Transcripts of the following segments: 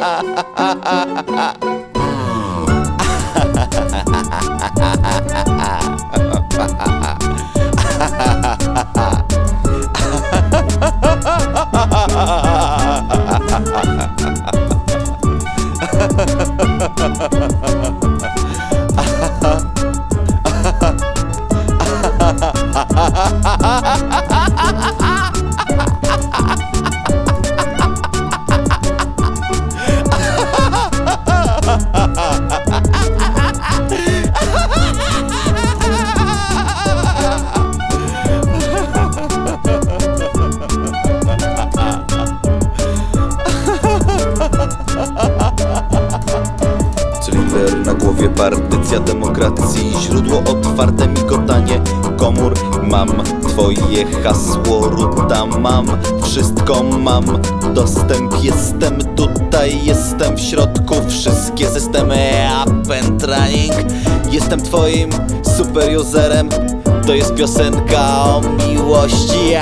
Ha ha ha ha! Głowie, partycja demokracji Źródło otwarte, migotanie komór Mam twoje hasło, ruta mam Wszystko mam, dostęp jestem Tutaj jestem w środku Wszystkie systemy up and running Jestem twoim super userem To jest piosenka o miłości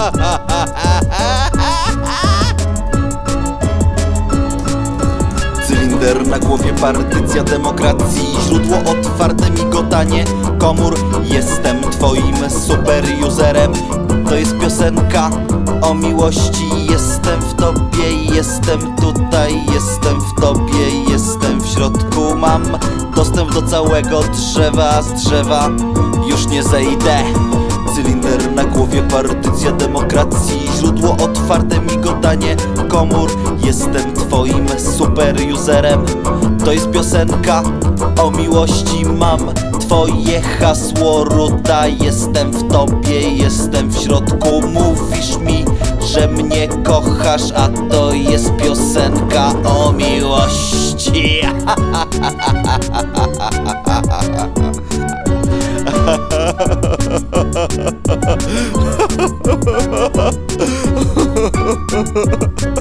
Cylinder na głowie, partycja demokracji. Źródło otwarte, migotanie. Komór Jestem twoim super userem To jest piosenka o miłości. Jestem w tobie, jestem tutaj. Jestem w tobie, jestem w środku. Mam dostęp do całego drzewa. Z drzewa już nie zejdę Na głowie, partycja demokracji. Źródło otwarte, migotanie komór. Jestem twoim super userem. To jest piosenka o miłości. Mam twoje hasło, ruta. Jestem w tobie, jestem w środku. Mówisz mi, że mnie kochasz A to jest piosenka o miłości ハハハハ